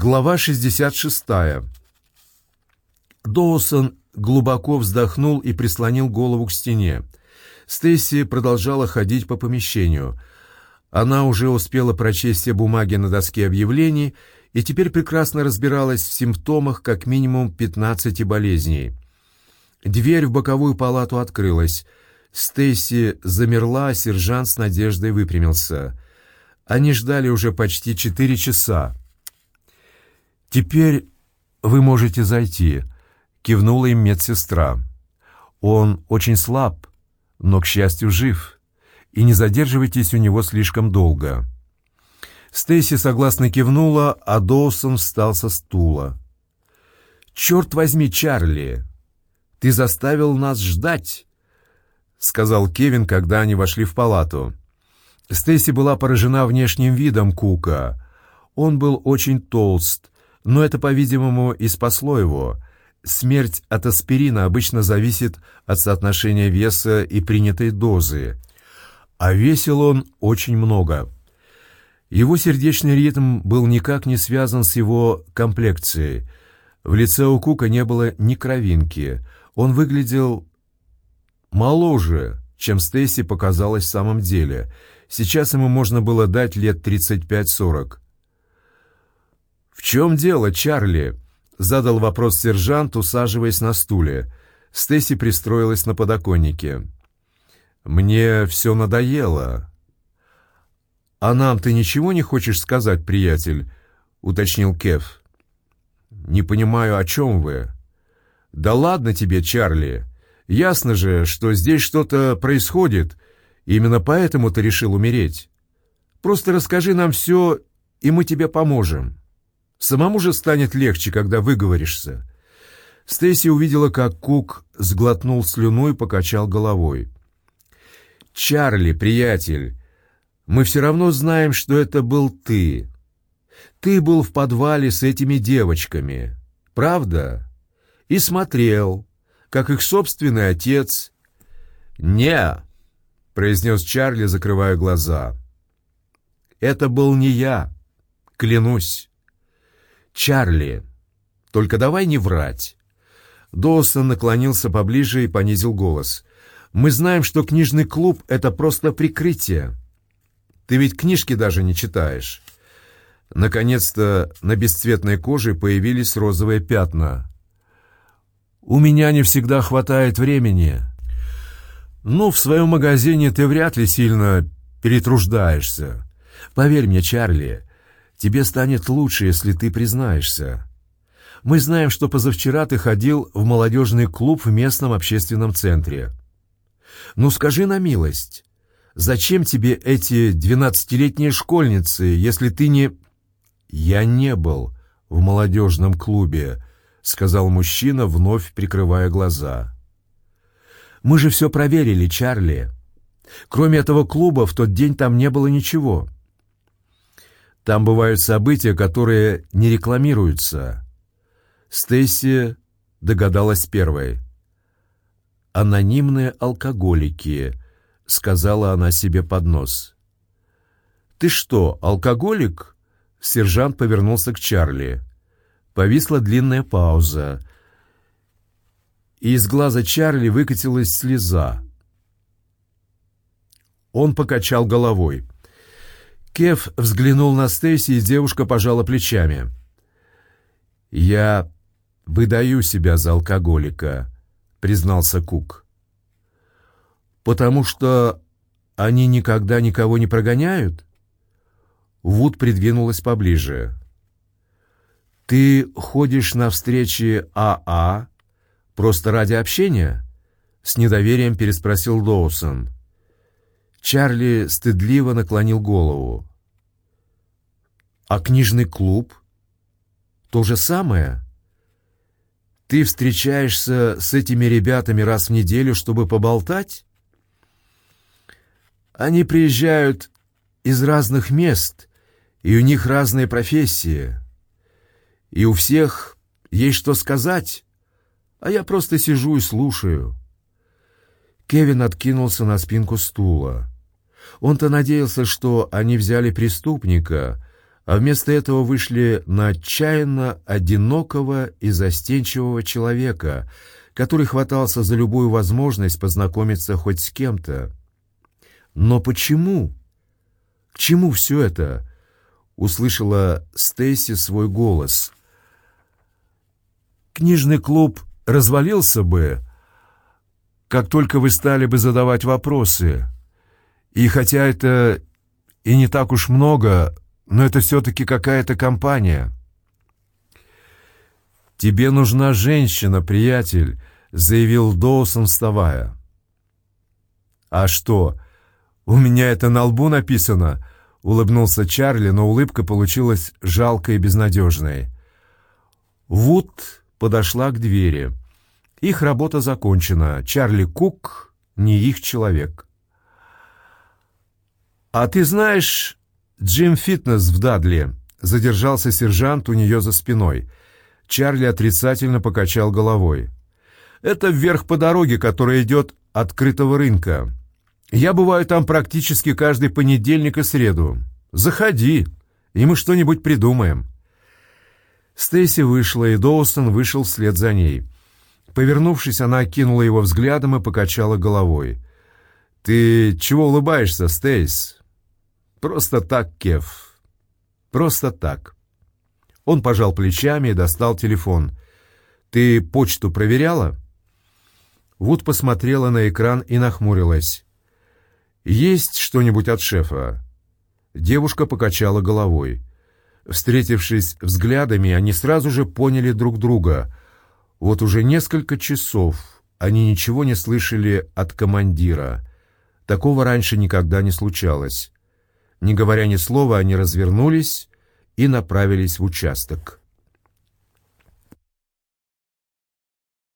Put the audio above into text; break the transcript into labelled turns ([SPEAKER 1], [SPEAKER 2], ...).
[SPEAKER 1] Глава 66. Доусон глубоко вздохнул и прислонил голову к стене. Стейси продолжала ходить по помещению. Она уже успела прочесть все бумаги на доске объявлений и теперь прекрасно разбиралась в симптомах как минимум 15 болезней. Дверь в боковую палату открылась. Стейси замерла, сержант с надеждой выпрямился. Они ждали уже почти четыре часа. «Теперь вы можете зайти», — кивнула им медсестра. «Он очень слаб, но, к счастью, жив, и не задерживайтесь у него слишком долго». Стейси согласно кивнула, а Доусон встал со стула. «Черт возьми, Чарли! Ты заставил нас ждать!» — сказал Кевин, когда они вошли в палату. Стейси была поражена внешним видом Кука. Он был очень толст, но это, по-видимому, и спасло его. Смерть от аспирина обычно зависит от соотношения веса и принятой дозы. А весил он очень много. Его сердечный ритм был никак не связан с его комплекцией. В лице у Кука не было ни кровинки. Он выглядел моложе, чем Стейси показалось в самом деле. Сейчас ему можно было дать лет 35-40. «В чем дело, Чарли?» — задал вопрос сержант, усаживаясь на стуле. Стесси пристроилась на подоконнике. «Мне все надоело». «А нам ты ничего не хочешь сказать, приятель?» — уточнил Кев. «Не понимаю, о чем вы?» «Да ладно тебе, Чарли. Ясно же, что здесь что-то происходит. Именно поэтому ты решил умереть. Просто расскажи нам все, и мы тебе поможем». Самому же станет легче, когда выговоришься. Стейси увидела, как Кук сглотнул слюну и покачал головой. «Чарли, приятель, мы все равно знаем, что это был ты. Ты был в подвале с этими девочками, правда? И смотрел, как их собственный отец...» «Не!» — произнес Чарли, закрывая глаза. «Это был не я, клянусь». «Чарли, только давай не врать». Доусон наклонился поближе и понизил голос. «Мы знаем, что книжный клуб — это просто прикрытие. Ты ведь книжки даже не читаешь». Наконец-то на бесцветной коже появились розовые пятна. «У меня не всегда хватает времени». «Ну, в своем магазине ты вряд ли сильно перетруждаешься. Поверь мне, Чарли, Тебе станет лучше, если ты признаешься. Мы знаем, что позавчера ты ходил в молодежный клуб в местном общественном центре. Ну скажи на милость, зачем тебе эти двенадцатилетние школьницы, если ты не... Я не был в молодежном клубе, сказал мужчина, вновь прикрывая глаза. Мы же все проверили, Чарли. Кроме этого клуба в тот день там не было ничего. Там бывают события, которые не рекламируются. Стейси догадалась первой. «Анонимные алкоголики», — сказала она себе под нос. «Ты что, алкоголик?» Сержант повернулся к Чарли. Повисла длинная пауза. И из глаза Чарли выкатилась слеза. Он покачал головой. Кев взглянул на Стейси, и девушка пожала плечами. «Я выдаю себя за алкоголика», — признался Кук. «Потому что они никогда никого не прогоняют?» Вуд придвинулась поближе. «Ты ходишь на встречи АА а просто ради общения?» — с недоверием переспросил Доусон. Чарли стыдливо наклонил голову. «А книжный клуб? То же самое? Ты встречаешься с этими ребятами раз в неделю, чтобы поболтать?» Они приезжают из разных мест, и у них разные профессии. И у всех есть что сказать, а я просто сижу и слушаю. Кевин откинулся на спинку стула. Он-то надеялся, что они взяли преступника, а вместо этого вышли на отчаянно одинокого и застенчивого человека, который хватался за любую возможность познакомиться хоть с кем-то. Но почему? К чему все это? Услышала Стейси свой голос. Книжный клуб развалился бы, как только вы стали бы задавать вопросы. И хотя это и не так уж много, но это все-таки какая-то компания. «Тебе нужна женщина, приятель», — заявил Доусон, вставая. «А что, у меня это на лбу написано?» — улыбнулся Чарли, но улыбка получилась жалкой и безнадежной. Вуд подошла к двери. Их работа закончена. Чарли Кук не их человек. «А ты знаешь, Джим Фитнес в Дадли?» Задержался сержант у нее за спиной. Чарли отрицательно покачал головой. «Это вверх по дороге, которая идет открытого рынка. Я бываю там практически каждый понедельник и среду. Заходи, и мы что-нибудь придумаем». Стейси вышла, и Доусон вышел вслед за ней. Повернувшись, она окинула его взглядом и покачала головой. «Ты чего улыбаешься, Стейс?» «Просто так, Кев. Просто так». Он пожал плечами и достал телефон. «Ты почту проверяла?» Вуд посмотрела на экран и нахмурилась. «Есть что-нибудь от шефа?» Девушка покачала головой. Встретившись взглядами, они сразу же поняли друг друга. Вот уже несколько часов они ничего не слышали от командира. Такого раньше никогда не случалось. Не говоря ни слова, они развернулись и направились в участок.